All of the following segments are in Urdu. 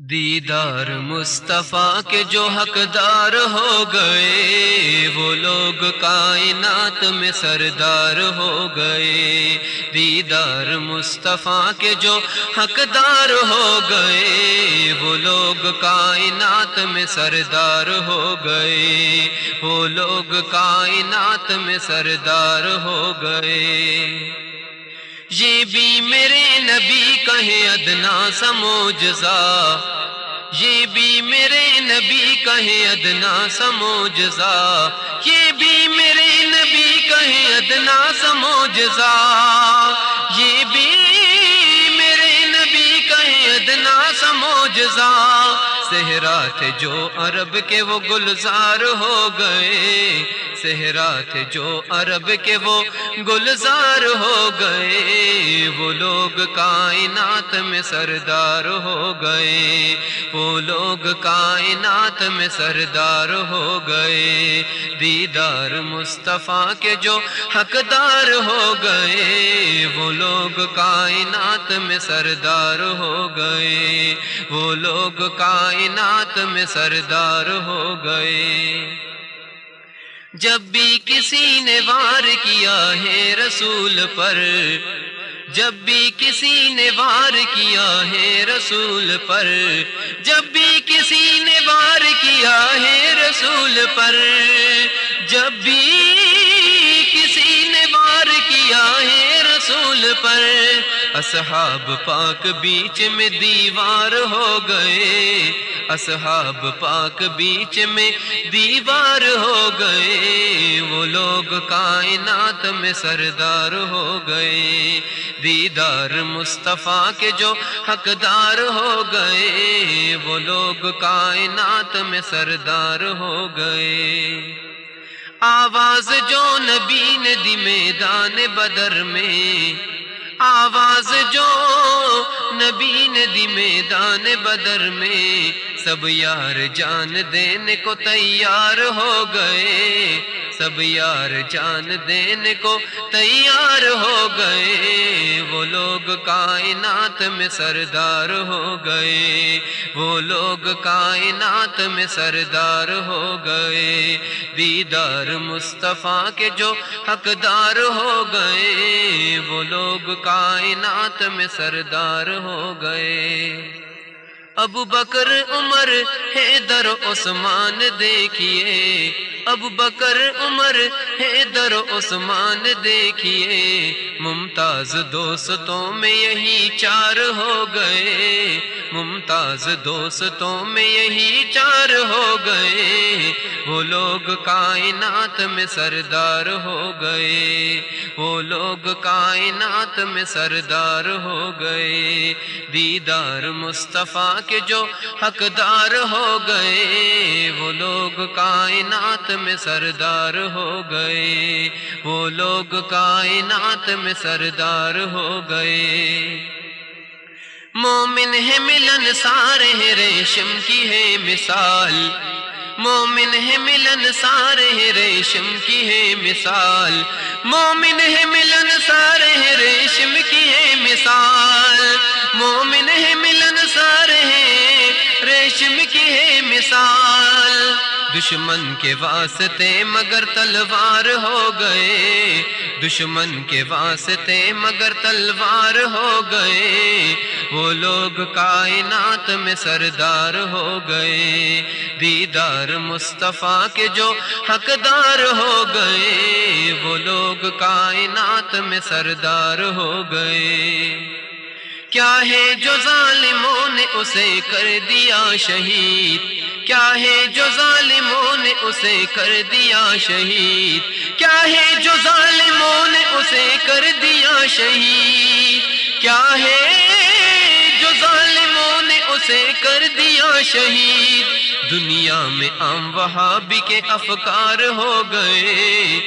دیدار مصطفیٰ کے جو حقدار ہو گئے، وہ لوگ کائنات میں سردار ہو گئے۔ دیدار مصطفیٰ کے جو حقدار ہو گئے، وہ لوگ کائنات میں سردار ہو گئے۔ وہ لوگ کائنات میں سردار ہو گئے۔ یہ بھی میرے نبی کہے ادنا سموجزا یہ بھی میرے نبی کہے ادنا سموجزا یہ بھی میرے نبی کہے ادنا سموجزا یہ بھی میرے نبی کہے ادنا سموجزا صحرا تھے جو عرب کے وہ گلزار ہو گئے۔ صحرا تھے جو عرب کے وہ گلزار ہو گئے۔ وہ لوگ کائنات میں سردار ہو گئے۔ وہ لوگ کائنات میں سردار ہو گئے۔ دیدار مصطفیٰ کے جو حقدار ہو گئے۔ وہ لوگ کائنات میں سردار ہو گئے۔ وہ لوگ کائنات میں سردار ہو گئے۔ جب بھی کسی نے وار کیا ہے رسول پر، جب بھی کسی نے وار کیا ہے رسول پر، جب بھی کسی نے وار کیا ہے رسول پر، جب بھی کسی نے وار کیا ہے رسول پر۔ اصحاب پاک بیچ میں دیوار ہو گئے اصحاب پاک بیچ میں دیوار ہو گئے، وہ لوگ کائنات میں سردار ہو گئے۔ دیدار مصطفیٰ کے جو حقدار ہو گئے، وہ لوگ کائنات میں سردار ہو گئے۔ آواز جو نبی نے دی میدان بدر میں آواز جو نبی نے دی میدان بدر میں، سب یار جان دینے کو تیار ہو گئے۔ سب یار جان دینے کو تیار ہو گئے۔ وہ لوگ کائنات میں سردار ہو گئے۔ وہ لوگ کائنات میں سردار ہو گئے۔ دیدار مصطفیٰ کے جو حقدار ہو گئے۔ وہ لوگ کائنات میں سردار ہو گئے۔ ابو بکر، عمر، حیدر، عثمان دیکھیے۔ ابو بکر، عمر، حیدر، عثمان دیکھیے۔ ممتاز دوستوں میں یہی چار ہو گئے۔ ممتاز دوستوں میں یہی چار ہو گئے۔ وہ لوگ کائنات میں سردار ہو گئے۔ وہ لوگ کائنات میں سردار ہو گئے۔ دیدار مصطفیٰ کے جو حقدار ہو گئے۔ وہ لوگ کائنات میں سردار ہو گئے۔ وہ لوگ کائنات میں سردار ہو گئے۔ مومن ہے ملن سارے ہیں ریشم کی ہے مثال۔ مومن ہے ملن سارے ہیں ریشم کی ہے مثال۔ مومن ہے ملن سارے ہیں ریشم کی ہے مثال۔ مومن ہے ملن سارے ہیں ریشم کی ہے مثال۔ دشمن کے واسطے مگر تلوار ہو گئے۔ دشمن کے واسطے مگر تلوار ہو گئے۔ وہ لوگ کائنات میں سردار ہو گئے۔ دیدار مصطفیٰ کے جو حقدار ہو گئے۔ وہ لوگ کائنات میں سردار ہو گئے۔ کیا ہے جو ظالموں نے اسے کر دیا شہید؟ کیا ہے جو ظالموں نے اسے کر دیا شہید؟ کیا ہے جو ظالموں نے اسے کر دیا شہید؟ کیا ہے جو ظالموں نے اسے کر دیا شہید؟ دنیا میں عام وہابی کے افکار ہو گئے۔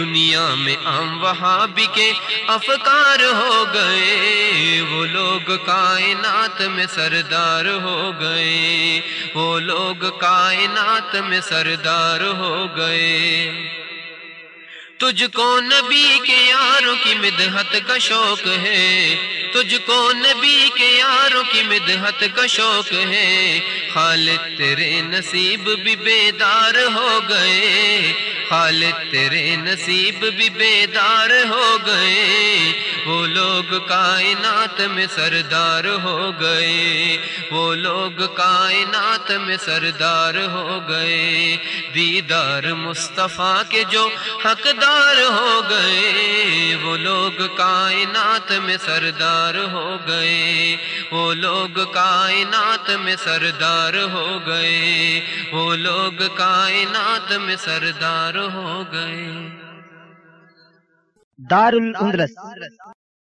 دنیا میں عام وہابی کے افکار ہو گئے۔ وہ لوگ کائنات میں سردار ہو گئے۔ وہ لوگ کائنات میں سردار ہو گئے۔ تجھ کو نبی کے یاروں کی مدحت کا شوق ہے۔ تجھ کو نبی کے یاروں کی مدحت کا شوق ہے۔ خالد تیرے نصیب بھی بیدار ہو گئے۔ خالد تیرے نصیب بھی بیدار ہو گئے۔ لوگ کائنات میں سردار ہو گئے۔ وہ لوگ کائنات میں سردار ہو گئے۔ دیدار مصطفیٰ کے جو حقدار ہو گئے۔ وہ لوگ کائنات میں سردار ہو گئے۔ وہ لوگ کائنات میں سردار ہو گئے۔ وہ لوگ کائنات میں سردار ہو گئے۔ دار الاندلس